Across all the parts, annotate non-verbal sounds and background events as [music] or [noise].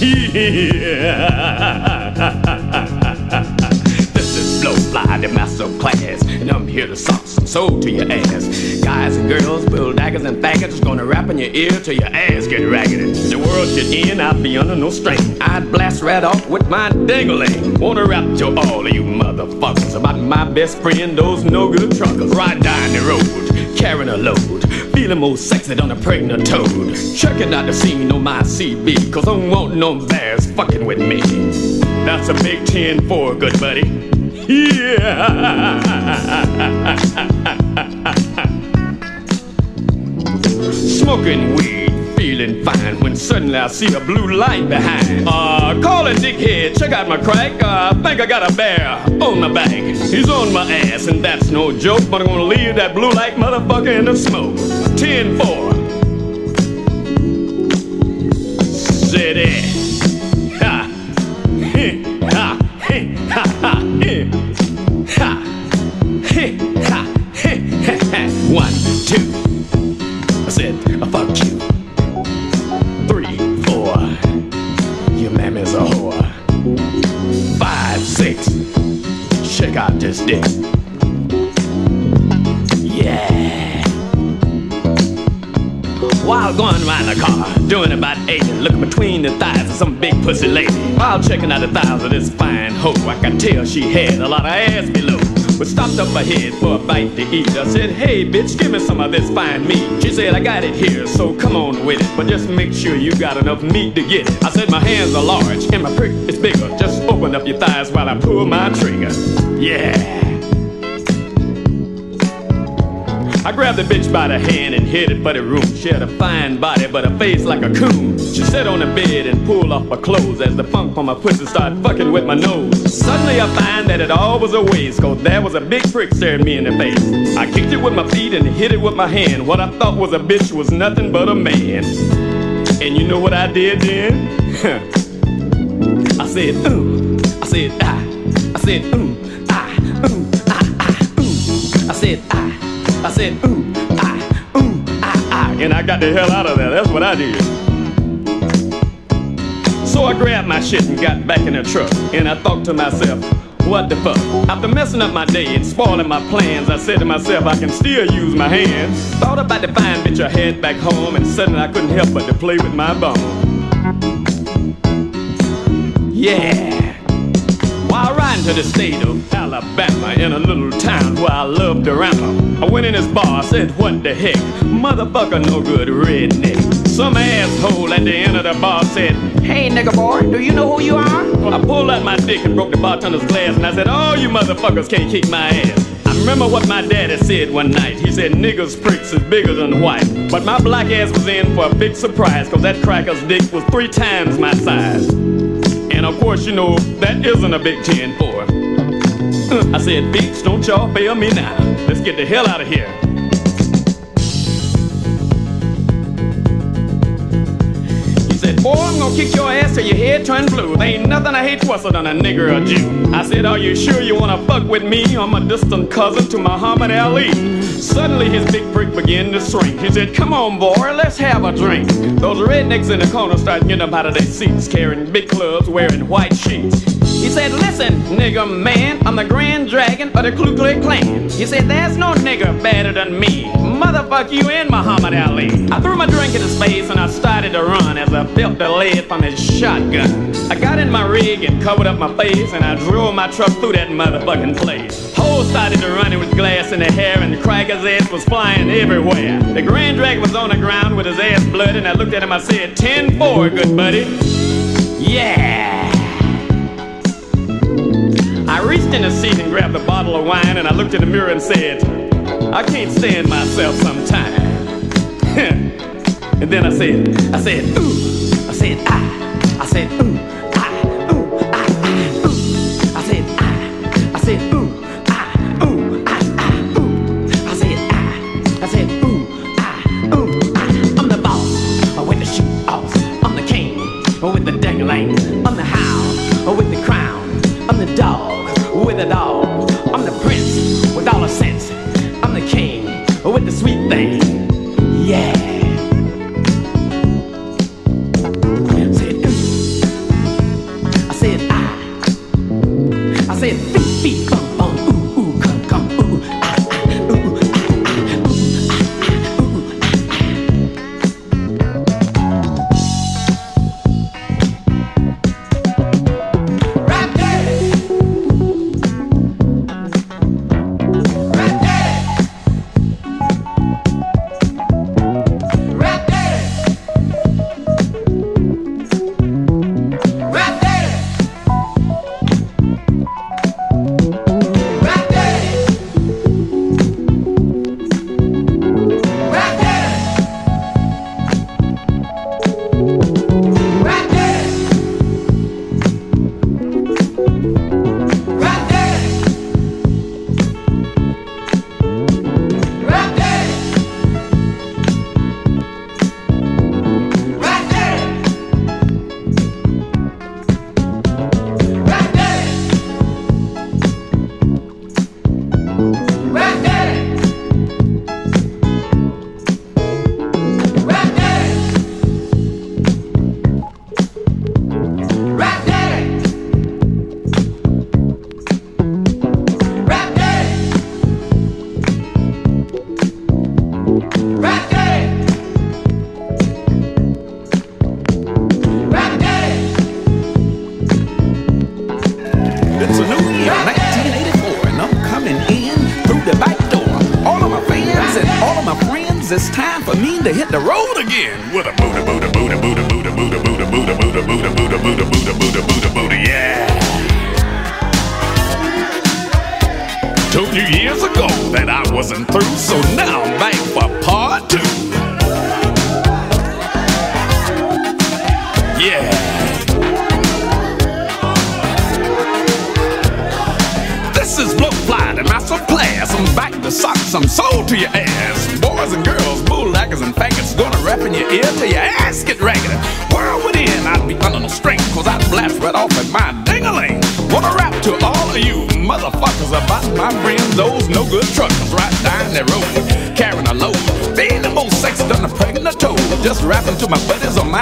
[laughs] this is Blowfly, the master of class, and I'm here to sauce some soul to your ass. Guys and girls, build daggers and faggots, gonna rap in your ear till your ass get ragged. The world should end, I'd be under no strain. I'd blast right off with my dingling. Wanna rap to all of you motherfuckers about my best friend, those no good truckers. Ride down the road, carrying a load. Feeling more sexy than a pregnant toad. Checking out the scene on my CB, cause I don't want no bears fucking with me. That's a big 10 4, good buddy. Yeah. [laughs] Smoking weed, feeling fine when suddenly I see a blue light behind. Uh, calling dickhead, check out my crack. Uh, I think I got a bear on my back. He's on my ass, and that's no joke, but I'm gonna leave that blue light motherfucker in the smoke. 10 4. Checking out the thighs of this fine hoe, I could tell she had a lot of ass below. But stopped up ahead for a bite to eat. I said, hey bitch, give me some of this fine meat. She said, I got it here, so come on with it. But just make sure you got enough meat to get it. I said, my hands are large and my prick is bigger. Just open up your thighs while I pull my trigger. Yeah. Grabbed the bitch by the hand and headed for the room. She had a fine body, but a face like a coon. She sat on the bed and pulled off her clothes as the funk from my pussy started fucking with my nose. Suddenly I find that it all was a waste, cause there was a big prick staring me in the face. I kicked it with my feet and hit it with my hand. What I thought was a bitch was nothing but a man. And you know what I did then? [laughs] I said, ooh. I said, ah. I said, ooh. I said, ooh, ah, ooh, ah, ah. And I got the hell out of there. That's what I did. So I grabbed my shit and got back in the truck. And I thought to myself, what the fuck? After messing up my day and spoiling my plans, I said to myself, I can still use my hands. Thought about the fine bitch I had back home, and suddenly I couldn't help but to play with my bone. Yeah. While riding to the state of Alabama in a little town where I love to ramble, I went in this bar, said, What the heck? Motherfucker, no good redneck. Some asshole at the end of the bar said, Hey, nigga boy, do you know who you are? I pulled out my dick and broke the bartender's glass, and I said, Oh, you motherfuckers can't kick my ass. I remember what my daddy said one night. He said, Niggas' pricks is bigger than white. But my black ass was in for a big surprise, cause that cracker's dick was three times my size. And of course, you know, that isn't a Big Ten for. I said, bitch, don't y'all bail me now. Let's get the hell out of here. Said, boy, I'm gonna kick your ass till your head turn blue. There ain't nothing I hate worse than a nigger or Jew. I said, are you sure you wanna fuck with me? I'm a distant cousin to Muhammad Ali. Suddenly his big prick began to shrink. He said, come on, boy, let's have a drink. Those rednecks in the corner started getting up out of their seats, carrying big clubs, wearing white sheets. He said, listen, nigga man, I'm the Grand Dragon of the Ku Klux Klan. He said, there's no nigga better than me. Motherfuck you and Muhammad Ali. I threw my drink in his face and I started to run as I felt the lead from his shotgun. I got in my rig and covered up my face and I drove my truck through that motherfucking place. Hoes started to run with glass in their hair and the cracker's ass was flying everywhere. The Grand Dragon was on the ground with his ass blood and I looked at him, I said, 10-4, good buddy. Yeah. I reached in the seat and grabbed a bottle of wine and I looked in the mirror and said, I can't stand myself sometime. [laughs] and then I said, I said, ooh, I said, ah, I said, ooh, with the dangling. I'm the hound, or with the crown. I'm the dog, uh, with the dog. With the sweet thing.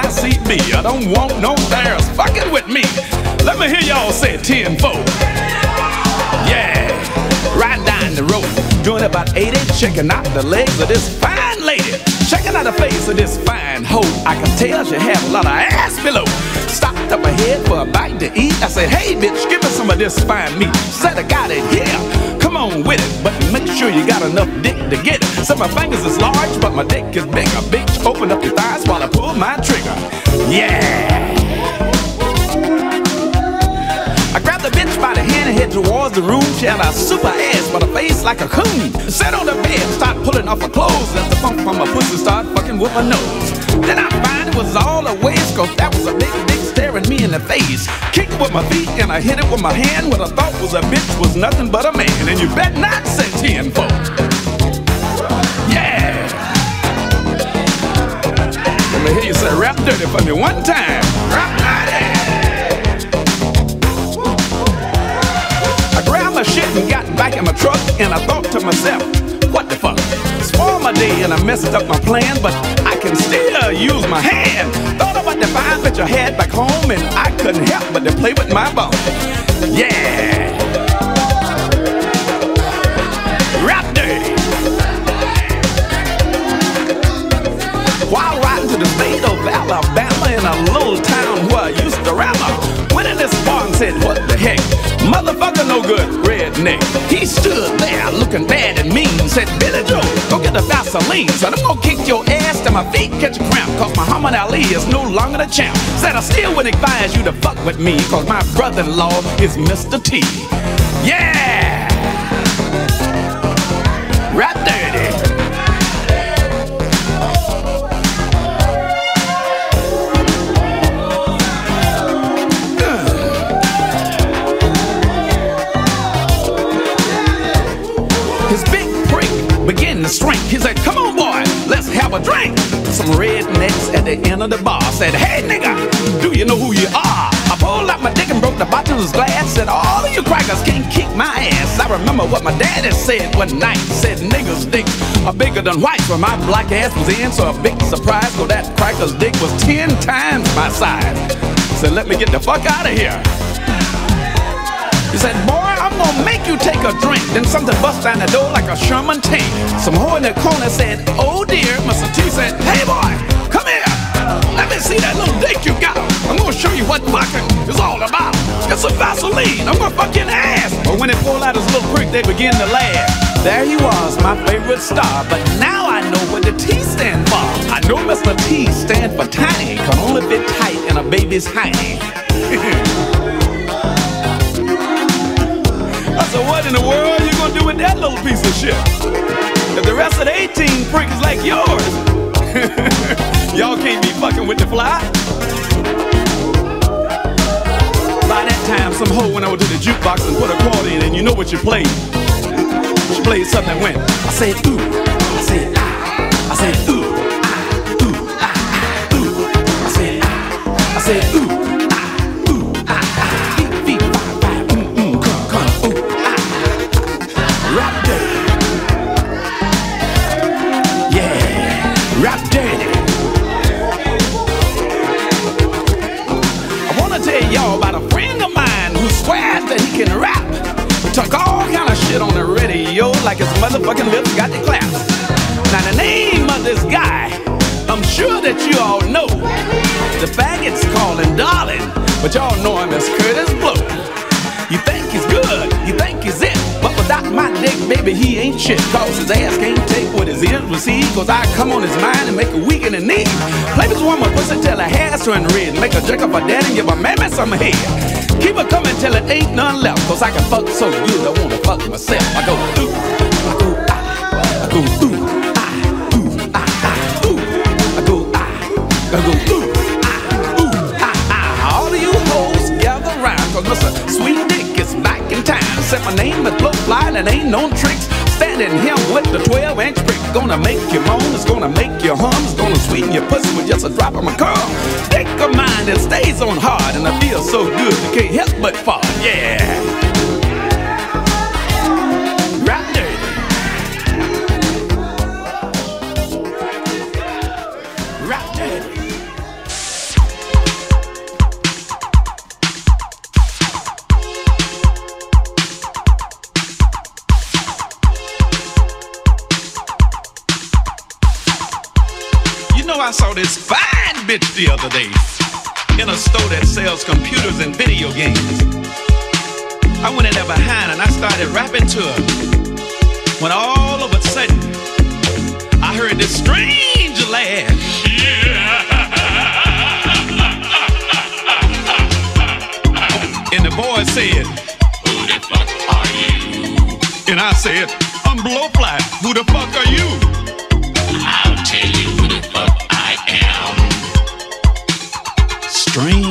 CB. I don't want no bears fucking with me. Let me hear y'all say tenfold. Yeah, right down the road, doing about 80, checking out the legs of this fine lady. Checking out the face of this fine hoe. I can tell she had a lot of ass below. Stopped up ahead for a bite to eat. I said, hey bitch, give me some of this fine meat. Said, I got it here. Come on with it, but make sure you got enough dick to get it. So my fingers is large, but my dick is bigger. Bitch, open up your thighs while I pull my trigger. Yeah. I grabbed the bitch by the hand and head towards the room. She had a super ass but a face like a coon. Sat on the bed, start pulling off her clothes as the funk from my pussy start fucking with my nose. Then I find it was all a waste, cause that was a big dick staring me in the face. Kicked it with my feet and I hit it with my hand. What I thought was a bitch was nothing but a man. And you bet not say tenfold. Yeah. Let me hear you say rap dirty for me one time. Rap dirty. I grabbed my shit and got back in my truck, and I thought to myself, what the fuck? Spoiled my day and I messed up my plan, but I can still use my hand. Thought about the fine bitch I had back home, and I couldn't help but to play with my bone. Yeah. Rap dirty. While riding to the state of Alabama in a little town where I used to rap, went in this bar and said, What the heck? Motherfucker, no good, redneck. He stood there looking bad and mean. Said, Billy Joe, go get the Vaseline. Said, I'm gonna kick your ass till my feet catch a cramp. Cause Muhammad Ali is no longer the champ. Said, I still would advise you to fuck with me. Cause my brother in law is Mr. T. Yeah! Of the bar said, Hey, nigga, do you know who you are? I pulled out my dick and broke the bottom of glass. Said, All of you crackers can't kick my ass. I remember what my daddy said one night. Said, Niggas' dicks are bigger than whites. When my black ass was in, so a big surprise. So that cracker's dick was ten times my size. Said, Let me get the fuck out of here. He said, boy, I'm gonna make you take a drink. Then something bust down the door like a Sherman tank. Some whore in the corner said, oh dear. Mr. T said, hey boy. Let me see that little dick you got. I'm gonna show you what fucking is all about. It's a Vaseline. I'm gonna ass. But when they pulled out his little prick, they begin to laugh. There he was, my favorite star. But now I know what the T stand for. I know Mr. T stand for tiny. Can only fit tight in a baby's hiney. [laughs] I said, what in the world are you gonna do with that little piece of shit? If the rest of the 18 freak is like yours, [laughs] y'all can't be fucking with the fly. By that time, some hoe went over to the jukebox and put a quarter in, and you know what you played. She played something that went, I said, ooh, I said, ah, I said, ooh, ah, ooh, ah, ah, ooh, I said, ah, I said, ooh. Y'all about a friend of mine who swears that he can rap. Talk all kind of shit on the radio like his motherfucking lips got the claps. Now the name of this guy, I'm sure that you all know. The faggots call him darling, but y'all know him as Kurtis Blow. You think he's my dick, baby, he ain't shit. Cause his ass can't take what his ears receive. Cause I come on his mind and make a weak in the knee. Play this woman pussy till her hair turn red. Make a jerk up her dad and give her mammy some head. Keep her coming till it ain't none left. Cause I can fuck so good, I wanna fuck myself. I go, ooh, I go, ah, I go, ooh, ah, ooh, ah, ah, ooh. I go, ah, I go, ooh. Said my name is Blow Fly and ain't no tricks. Standing here with the 12 inch brick. Gonna make you moan, it's gonna make you hum. It's gonna sweeten your pussy with just a drop of my cum. Dick of mine that stays on hard and I feel so good you can't help but fart. Yeah. I saw this fine bitch the other day in a store that sells computers and video games. I went in there behind and I started rapping to her. When all of a sudden, I heard this strange laugh. [laughs] and the boy said, Who the fuck are you? And I said, I'm Blowfly. Who the fuck are you? Strange.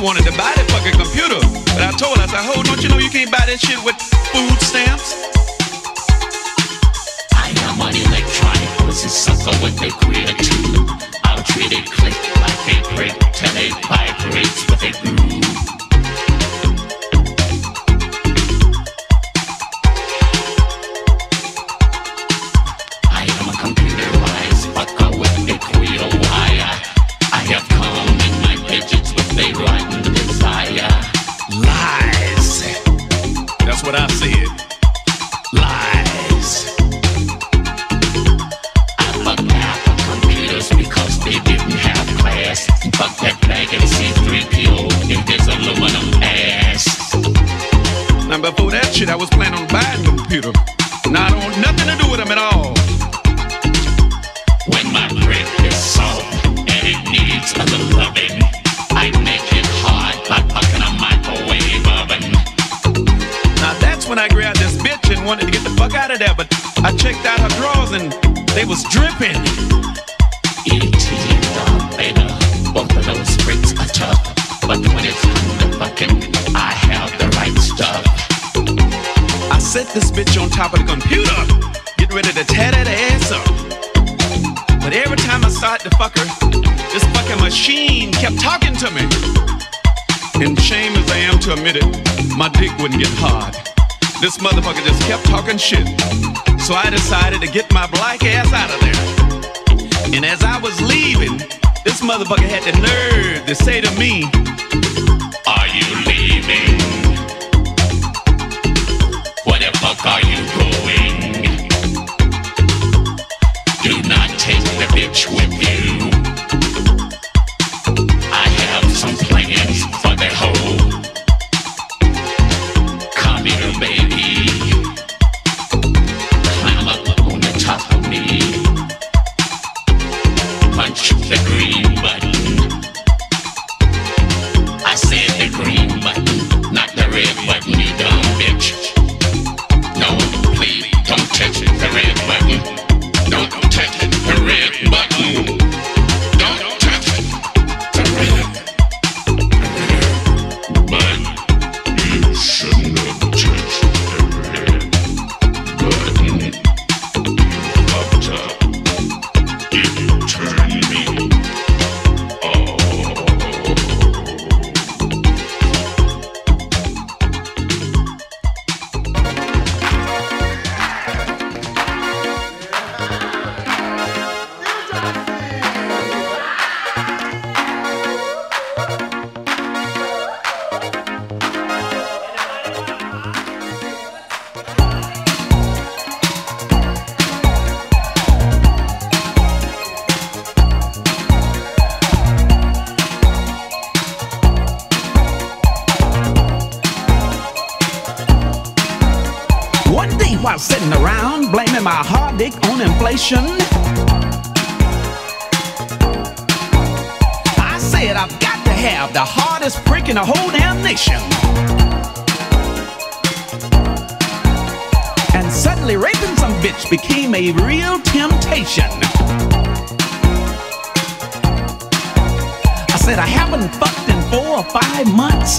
Wanted to buy that fucking computer. But I told her, I said, "Hold, don't you know you can't buy that shit with of the computer, get ready to tear that ass up. But every time I start to fuck her, this fucking machine kept talking to me. And shame as I am to admit it, my dick wouldn't get hard. This motherfucker just kept talking shit. So I decided to get my black ass out of there. And as I was leaving, this motherfucker had the nerve to say to me, dick on inflation, I said I've got to have the hardest prick in the whole damn nation. And suddenly raping some bitch became a real temptation. I said I haven't fucked in four or five months.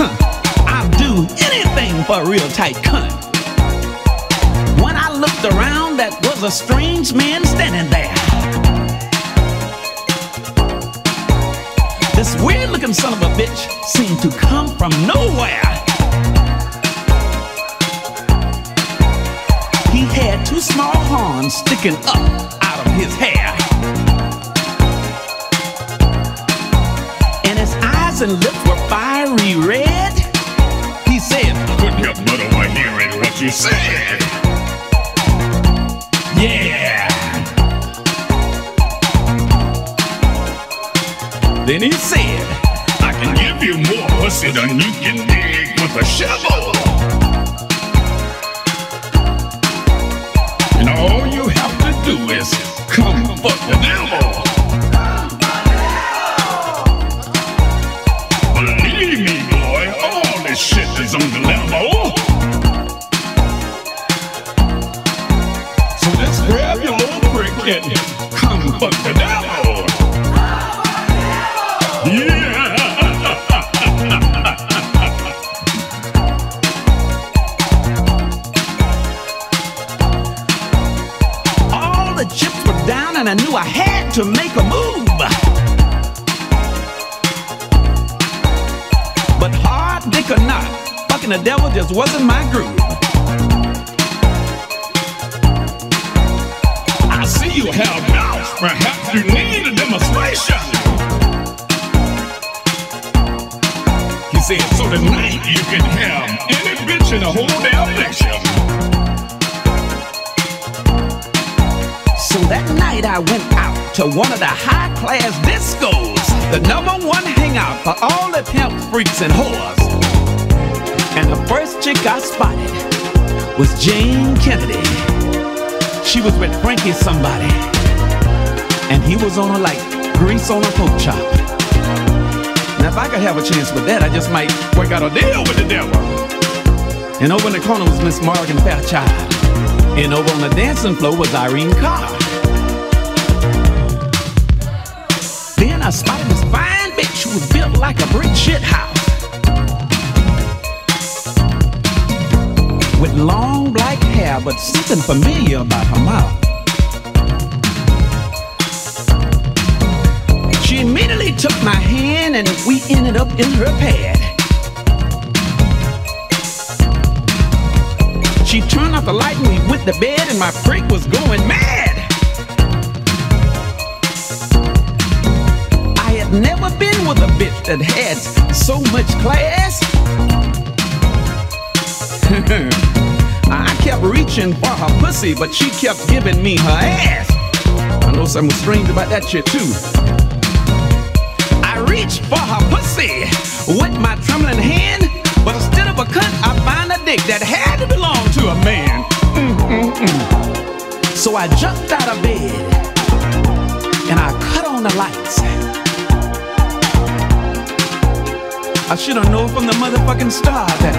Huh. I'll do anything for a real tight cunt. When I looked around, was a strange man standing there. This weird looking son of a bitch seemed to come from nowhere. He had two small horns sticking up out of his hair. And his eyes and lips were fiery red. He said, Couldn't help but overhearing what you said. Then he said, I can give you more pussy than you can dig with a shovel. And I knew I had to make a move. But hard dick or not, fucking the devil just wasn't my groove. I see you have doubts. Perhaps you need a demonstration. He said, so tonight you can have any bitch in the whole damn nation. So that night I went out to one of the high class discos, the number one hangout for all the pimps, freaks, and whores. And the first chick I spotted was Jayne Kennedy. She was with Frankie somebody, and he was on her like grease on a pork chop. Now if I could have a chance with that, I just might work out a deal with the devil. And over in the corner was Miss Morgan Fairchild. And over on the dancing floor was Irene Cara. Like a brick shit house. With long black hair, but something familiar about her mouth. She immediately took my hand and we ended up in her pad. She turned off the light and we went to bed and my freak was going mad. Been with a bitch that had so much class. [laughs] I kept reaching for her pussy, but she kept giving me her ass. I know something strange about that shit too. I reached for her pussy with my trembling hand, but instead of a cut, I find a dick that had to belong to a man. Mm-mm-mm. So I jumped out of bed and I cut on the lights. I should have known from the motherfucking start that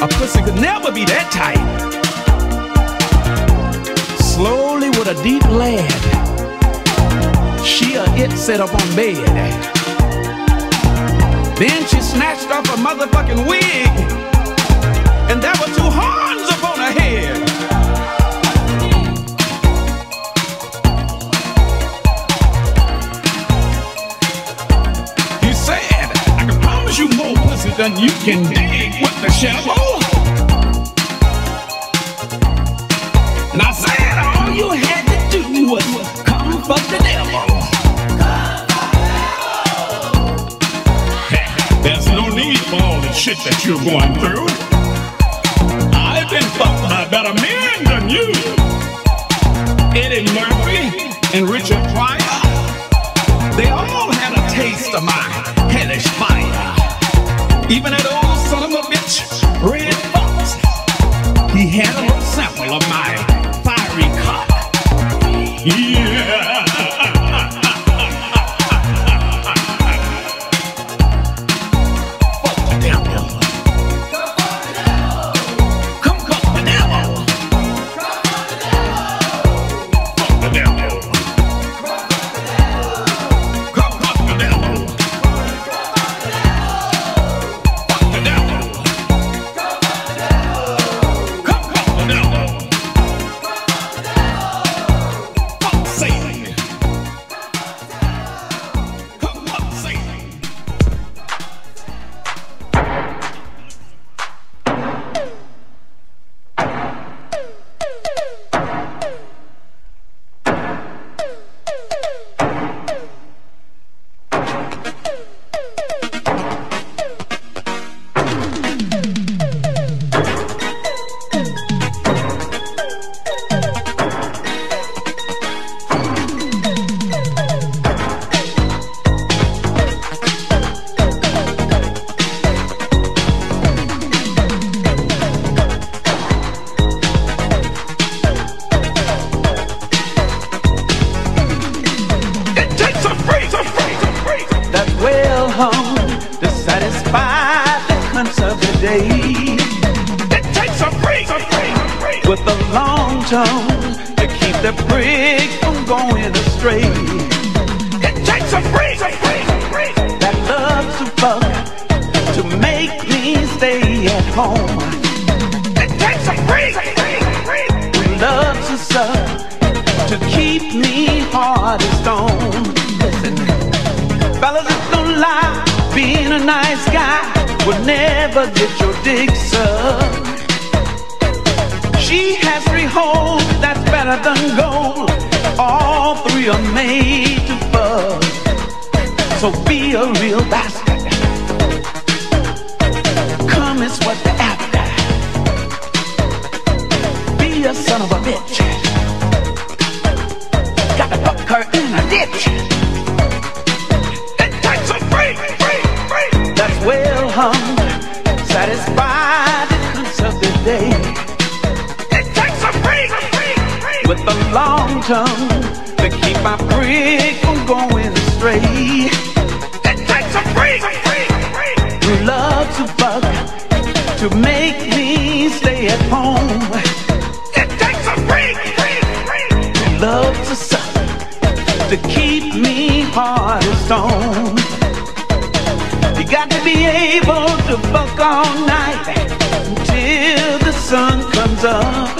a pussy could never be that tight. Slowly with a deep laugh, she or it set up on bed. Then she snatched off a motherfucking wig, and there were two horns upon her head. More you can dig with the shovel. And I said, all you had to do was come fuck the devil. There's no need for all the shit that you're going through. I've been fucked by better men than you. Eddie Murphy and Richard Pryor, they all had a taste of my hellish fire. Even at old well hung. Satisfied of the day. It takes a freak, freak, freak. with a long tongue to keep my prick from going astray. It takes a freak, freak, freak. Loves to to make me stay at home. It takes a freak, freak, freak to suck to keep me hard as stone. Able to fuck all night until the sun comes up.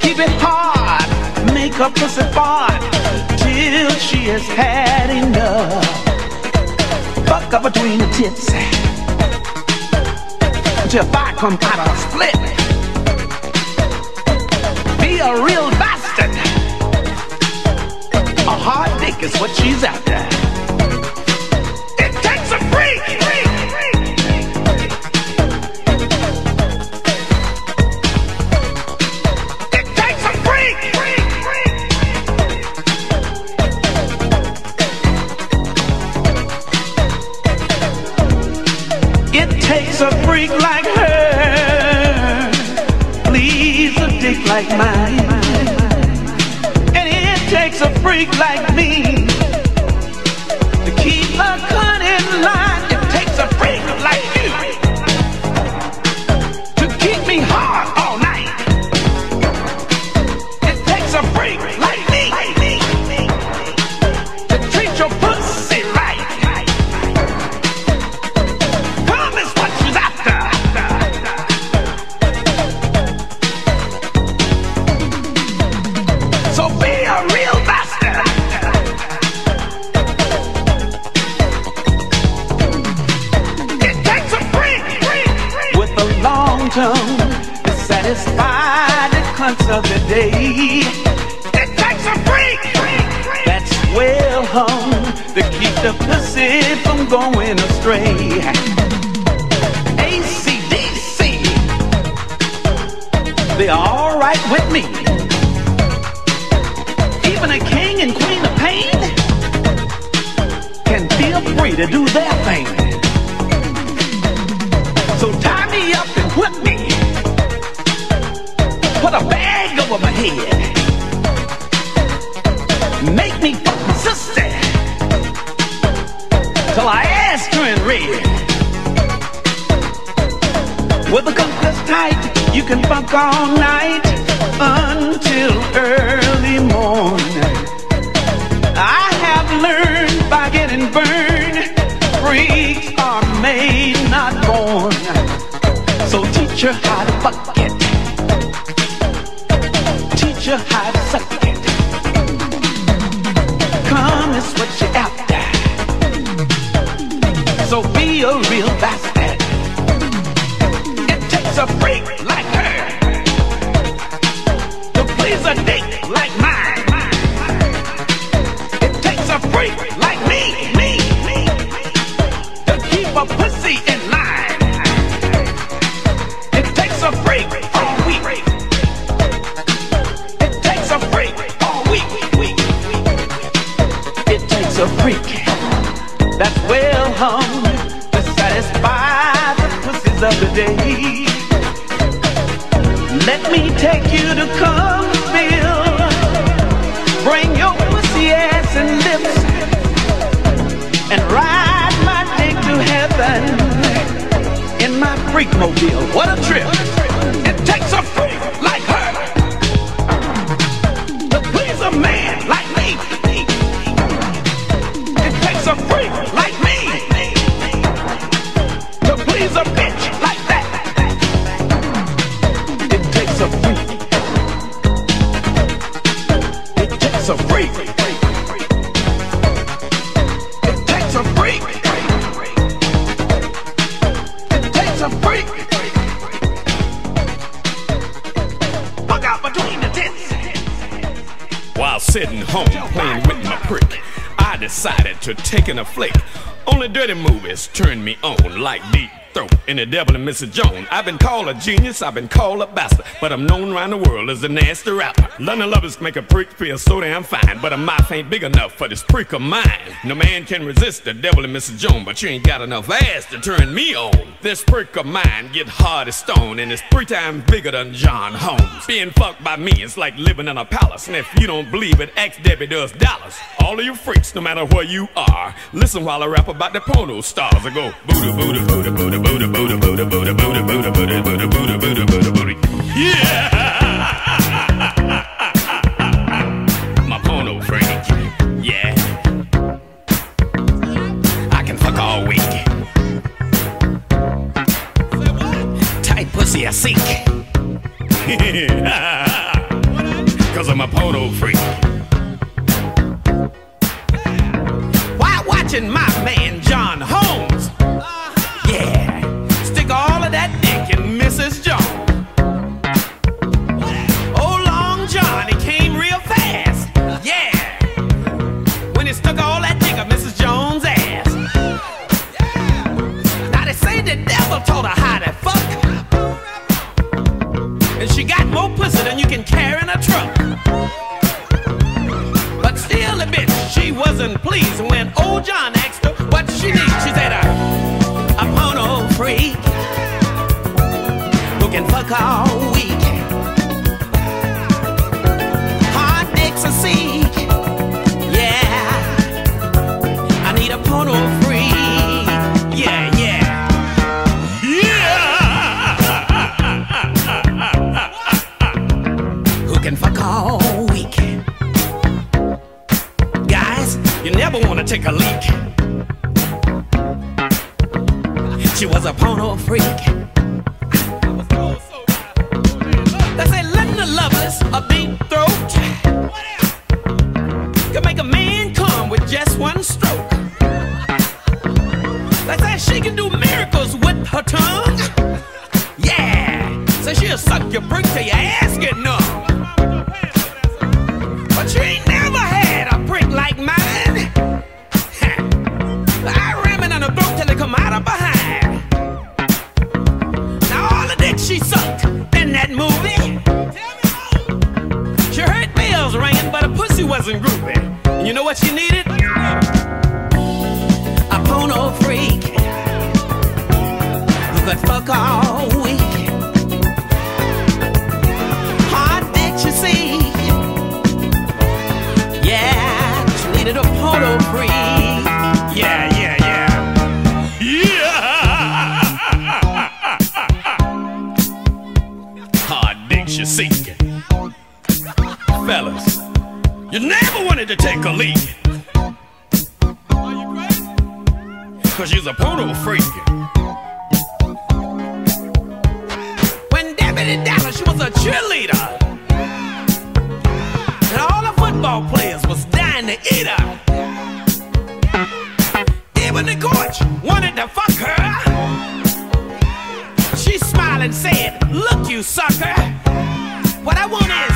Keep it hard, make her pussy fart till she has had enough. Fuck up between the tits until fire come out of split. Be a real bastard. A hard dick is what she's after. A Takes a freak that's well hung to satisfy the pussies of the day. Let me take you to Cumberville. Bring your pussy ass and lips and ride my dick to heaven in my freak mobile. What a trip! To taking a flick. Only dirty movies turn me on like Deep any the devil and Mrs. Jones. I've been called a genius, I've been called a bastard, but I'm known around the world as a nasty rapper. Linda Lovelace make a prick feel so damn fine, but a mouth ain't big enough for this prick of mine. No man can resist the devil and Mrs. Jones, but you ain't got enough ass to turn me on. This prick of mine get hard as stone, and it's three times bigger than John Holmes. Being fucked by me is like living in a palace, and if you don't believe it, ask Debbie Does Dallas. All of you freaks, no matter where you are, listen while I rap about the porno stars. I go booty, booty, booty, booty, booty. Buddha, Yeah. [laughs] My porno phrase. Yeah. I can fuck all week. Tight pussy I seek. [laughs] Cause my porno freak could fuck all week. Hard you yeah, she needed a porno freak. Yeah, yeah, yeah, yeah. [laughs] Hard fellas. You never wanted to take a leak. cause she's a poodle freak. When Debbie Dallas, she was a cheerleader. And all the football players was dying to eat her. Even the coach wanted to fuck her. She smiled and said, Look, you sucker. What I want is.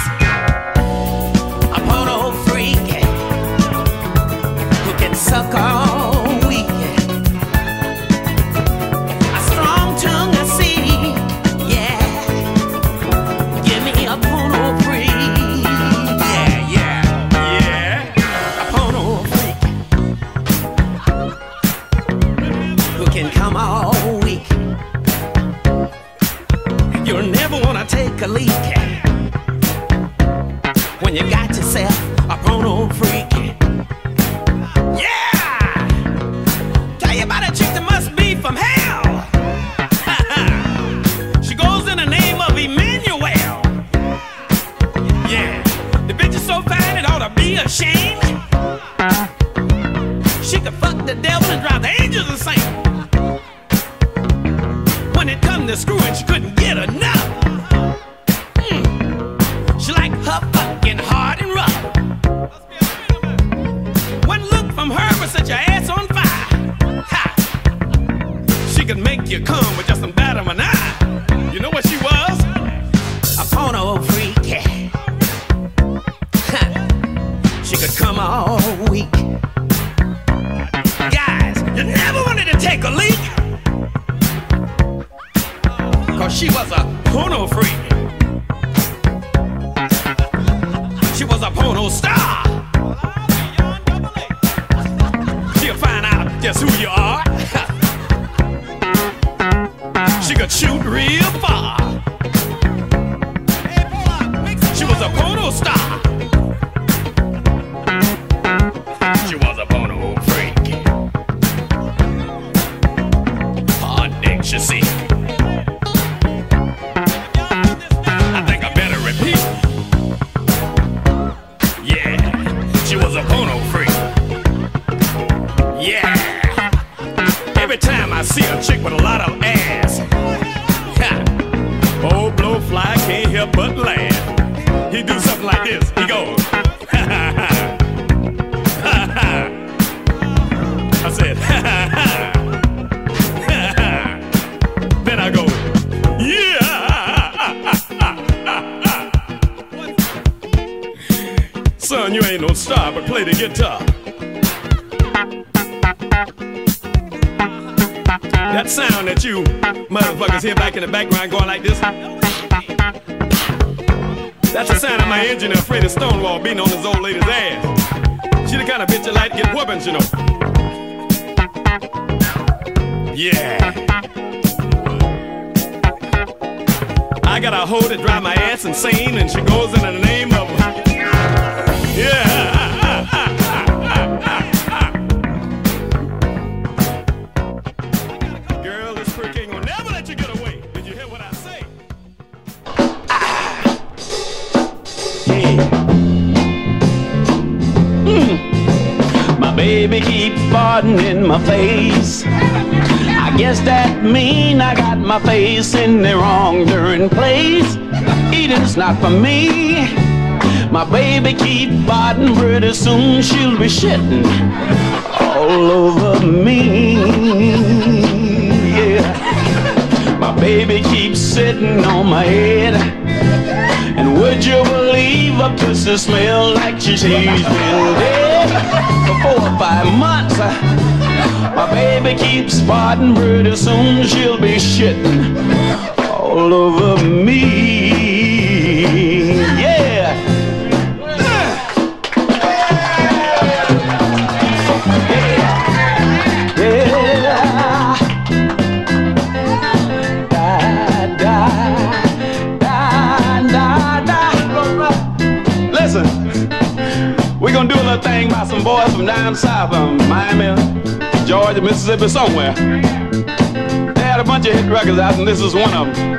Old lady's ass. She the kind of bitch that like get whoopings, you know. Yeah. I got a hoe that drive my ass insane, and she goes in the name of. Yeah. Baby keep farting in my face. I guess that mean I got my face in the wrong darn place. Eating's not for me. My baby keep farting, pretty soon she'll be shitting all over me. Yeah. My baby keeps sitting on my head. Would you believe a pussy smell like she's been dead for four or five months? My baby keeps farting, pretty soon she'll be shitting all over me. Little thing about some boys from down south, um, Miami, Georgia, Mississippi, somewhere. They had a bunch of hit records out, and this is one of them.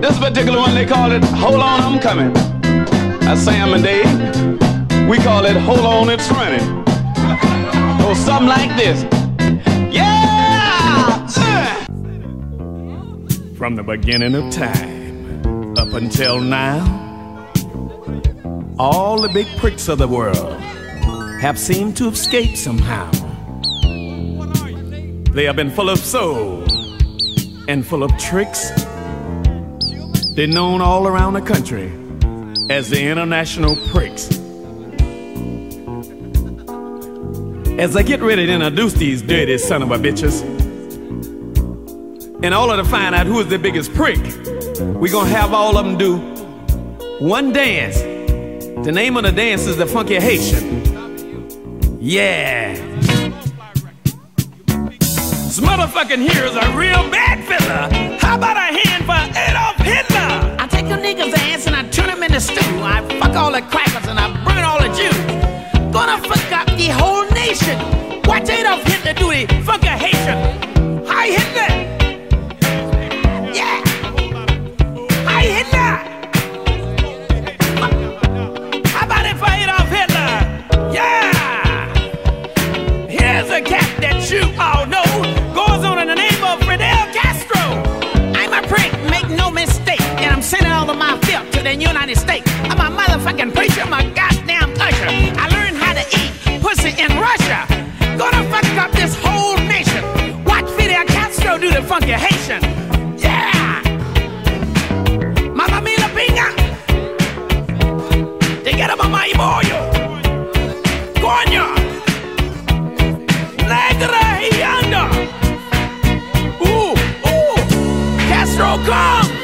This particular one, they call it Hold On, I'm Coming. That's Sam and Dave. We call it Hold On, It's Running. Or something like this. Yeah! From the beginning of time up until now, all the big pricks of the world have seemed to escape somehow. They have been full of soul and full of tricks. They're known all around the country as the international pricks. As I get ready to introduce these dirty son of a bitches, in order to find out who is the biggest prick, we're gonna have all of them do one dance the name of the dance is the Funky Haitian. Yeah. This motherfucking here is a real bad fella. How about a hand for Adolf Hitler? I take a nigga's ass and I turn him into stew. I fuck all the crackers and I burn all the Jews. Gonna fuck up the whole nation. Watch Adolf Hitler do the Funky Haitian. Hi Hitler! You all know goes on in the name of Fidel Castro. I'm a prick, make no mistake, and I'm sending all of my filth to the United States. I'm a motherfucking preacher, a goddamn usher. I learned how to eat pussy in Russia. Gonna fuck up this whole nation. Watch Fidel Castro do the funky Haitian. Yeah! Mamma mia pinga! Te quiero mamá y bollo. Coño! Castro, come!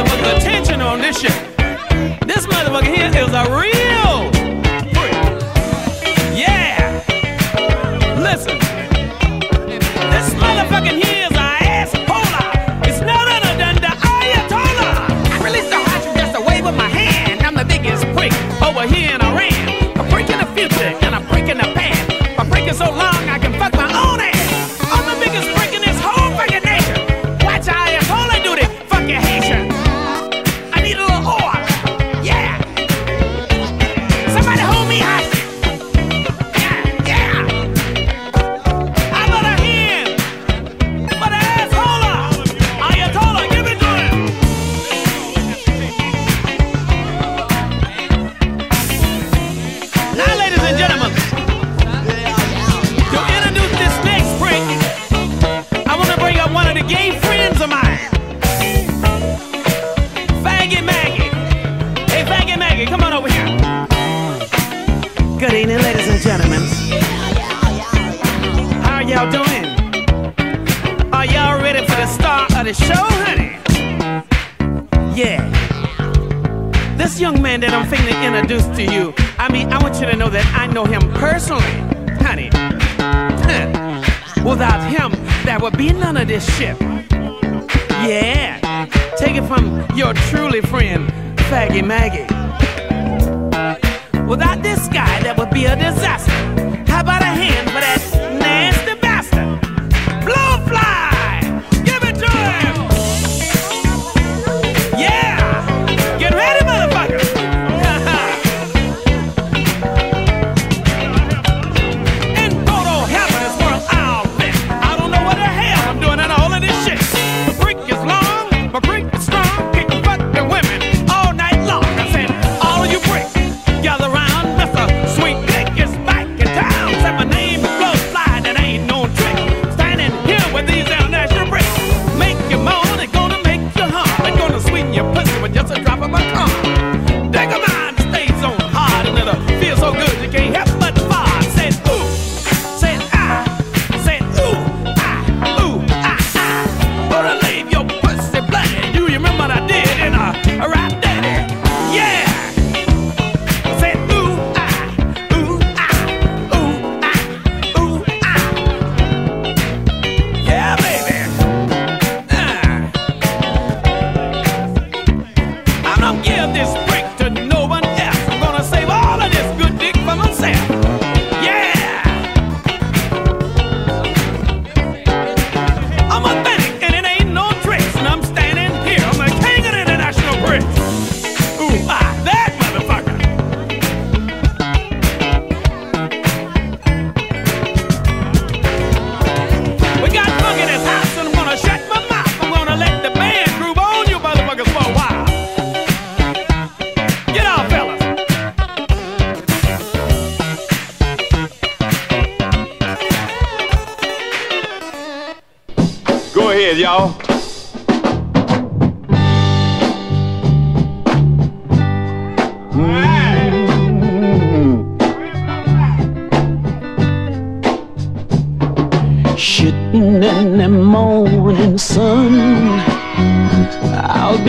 attention on this shit. This motherfucker here is a real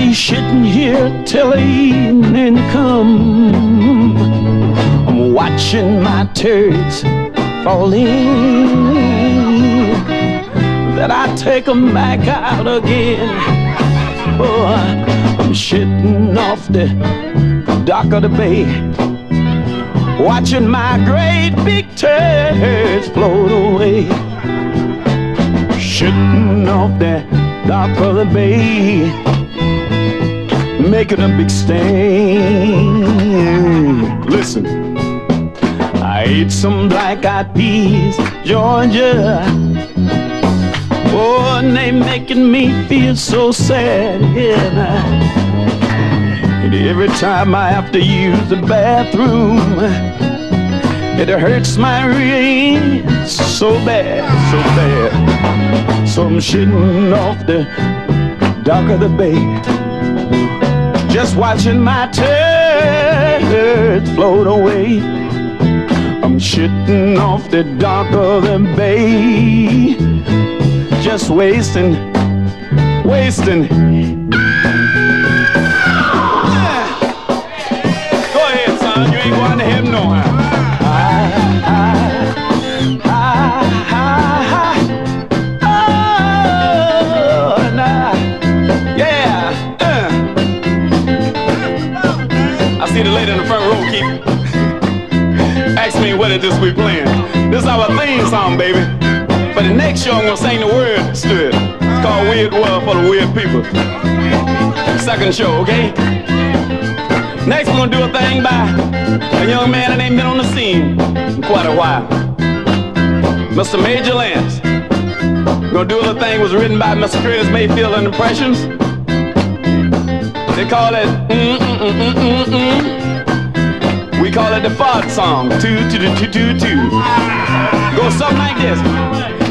be shitting here till evening come. I'm watching my turds fall in. Then I take 'em back out again. Oh, I'm shitting off the dock of the bay. Watching my great big turds float away. Shitting off the dock of the bay making a big stain. Listen, I ate some black eyed peas, Georgia. Oh, and they making me feel so sad. Yeah, and every time I have to use the bathroom, it hurts my rear so bad, so bad. So I'm shitting off the dock of the bay, just watching my turds float away. I'm shitting off the dock of the bay, just wasting, wasting. This we playing. This is our theme song, baby. For the next show, I'm gonna sing the words to it. It's called Weird World for the Weird People. Second show, okay? Next, we're gonna do a thing by a young man that ain't been on the scene in quite a while. Mr. Major Lance. Gonna do a thing was written by Mr. Curtis Mayfield and Impressions. They call it mm mm mm mm mm mm. We call it the fart song. Two two two two two two. Go something like this.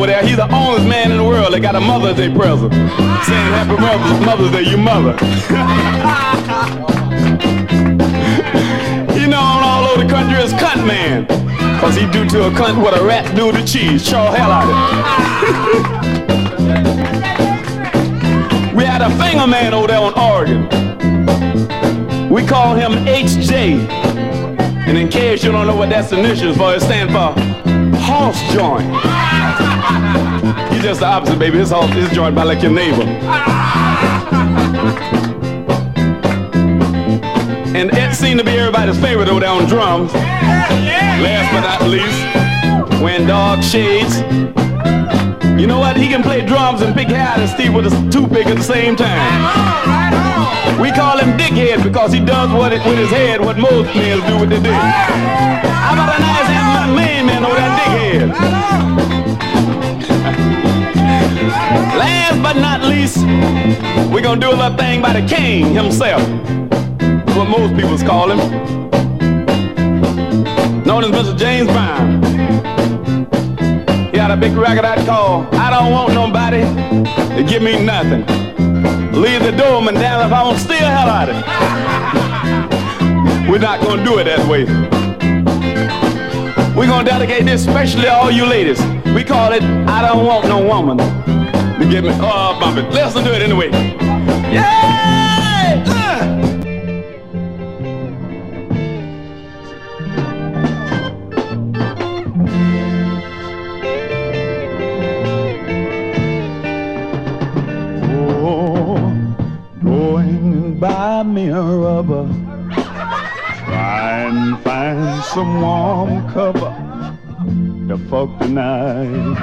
Over there, he's the only man in the world that got a Mother's Day present. Saying Happy Mother's, Mother's Day, you mother. [laughs] he known all over the country as Cunt Man. Cause he do to a cunt what a rat do to cheese. Show hell out of it. We had a finger man over there on organ. We call him HJ. And in case you don't know what that's initials for, it stands for horse joint. He's just the opposite, baby. His horse is joined by like your neighbor. And Ed seemed to be everybody's favorite over there on drums. Last but not least, wearing dog shades. You know what? He can play drums and pick hat and Steve with a toothpick at the same time. We call him Dickhead because he does what it, with his head what most males do with their dick. How about a nice ass man, man, over that Dickhead? Last but not least, we're gonna do a little thing by the king himself. What most people's call him. Known as Mr. James Brown. Had a big record out called I Don't Want Nobody to Give Me Nothing. Leave the door, doorman down if I don't steal hell out of it. We're not gonna do it that way. We're gonna dedicate this especially to all you ladies. We call it I Don't Want No Woman to Give Me. Oh, bump it. Listen to it anyway. Yeah! Some warm cover to fuck tonight.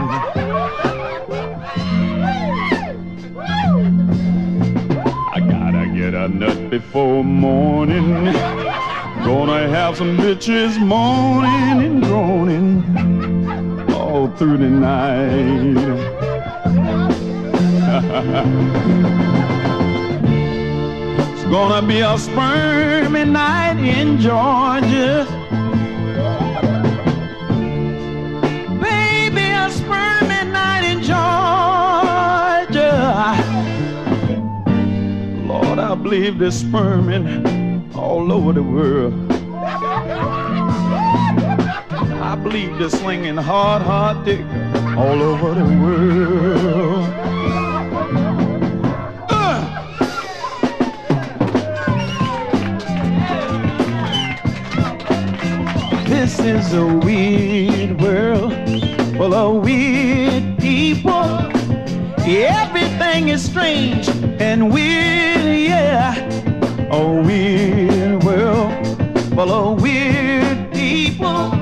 I gotta get a nut before morning. Gonna have some bitches moaning and groaning all through the night. [laughs] It's gonna be a spermy night in Georgia. Believe there's sperming all over the world. I believe they're slinging hard, hard dick all over the world. Uh. This is a weird world full of weird people. Everything is strange and weird, yeah. A weird world full of weird people.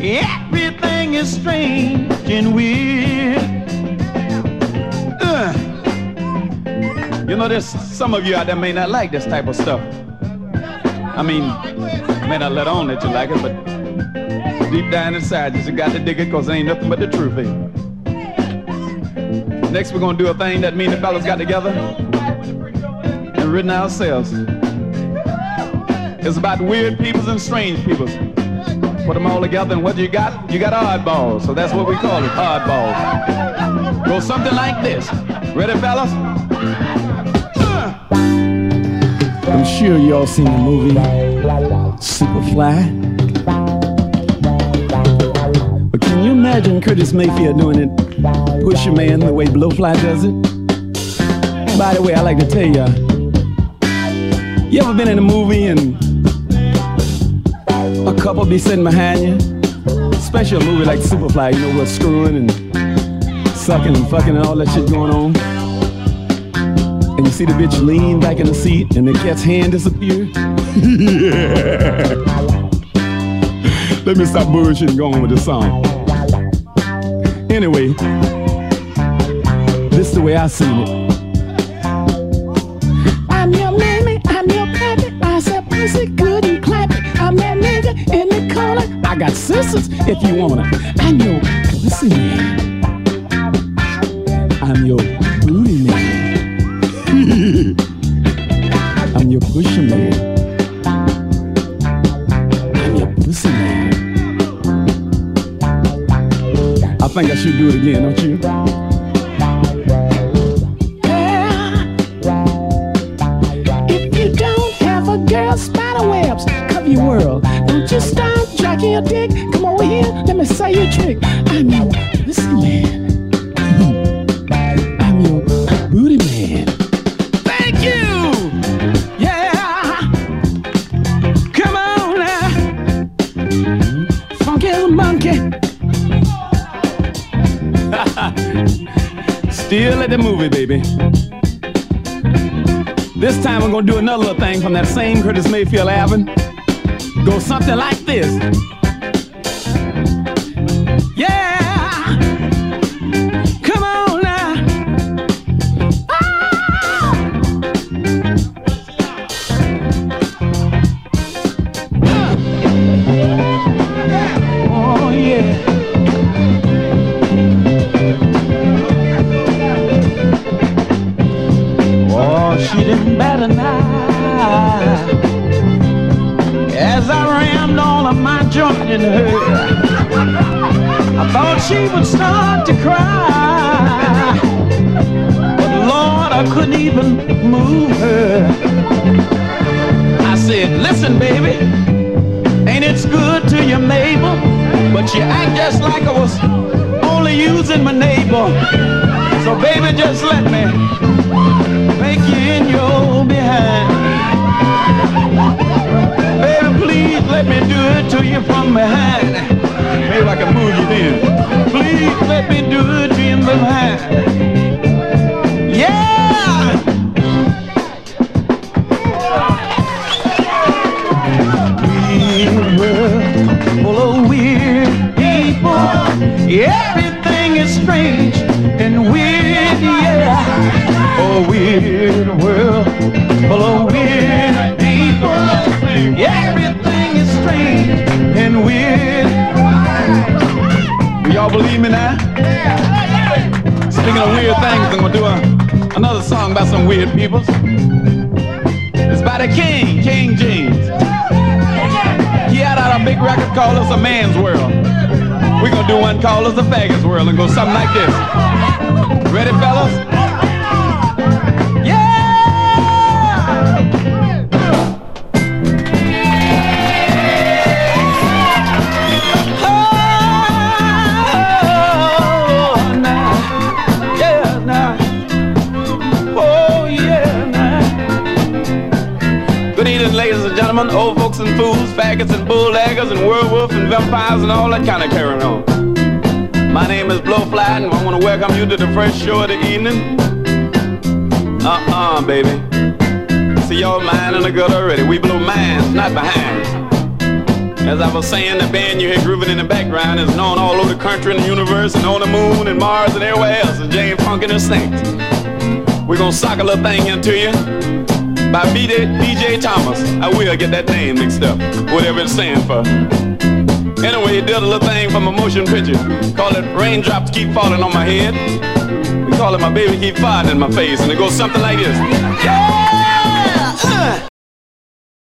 Everything is strange and weird. Uh. You know, there's some of you out there may not like this type of stuff. I mean, may not let on that you like it, but deep down inside, you just got to dig it because there ain't nothing but the truth here. Next, we're gonna do a thing that me and the fellas got together written ourselves. It's about weird peoples and strange peoples. Put them all together, and what you got? You got oddballs. So that's what we call it, oddballs. Go something like this. Ready, fellas? Uh. I'm sure y'all seen the movie Superfly. But can you imagine Curtis Mayfield doing it, push your man the way Blowfly does it? By the way, I like to tell you, you ever been in a movie and a couple be sitting behind you? Especially a movie like Superfly, you know, what's screwing and sucking and fucking and all that shit going on. And you see the bitch lean back in the seat and the cat's hand disappear? yeah. [laughs] Let me stop bullshitting and go on with the song. Anyway, this is the way I seen it. Got sisters if you wanna. I'm your pussy man. I'm your booty man. [laughs] I'm your pusher man. I'm your pussy man. I think I should do it again, don't you? Mayfield album. Go something like Do me now? Speaking of weird things, I'm gonna do a, another song about some weird people. It's by the King, King James. He had out a big record called Us a Man's World. We're gonna do one called Us a Faggot's World and go something like this. Ready, fellas? And faggots and and werewolves and vampires and all that kind of carrying on. My name is Blowfly, and I want to welcome you to the first show of the evening. Uh-uh, baby. See y'all mine in the gut already. We blow minds, not behinds. As I was saying, the band you hear grooving in the background is known all over the country and the universe and on the moon and Mars and everywhere else. It's James Funkin' and Snakes. We're gonna sock a little thing into you by BJ, BJ Thomas. I will get that name mixed up, whatever it's saying for. Anyway, he did a little thing from a motion picture. Call it Raindrops Keep Falling on My Head. We call it My Baby Keep Farting in My Face, and it goes something like this. Yeah!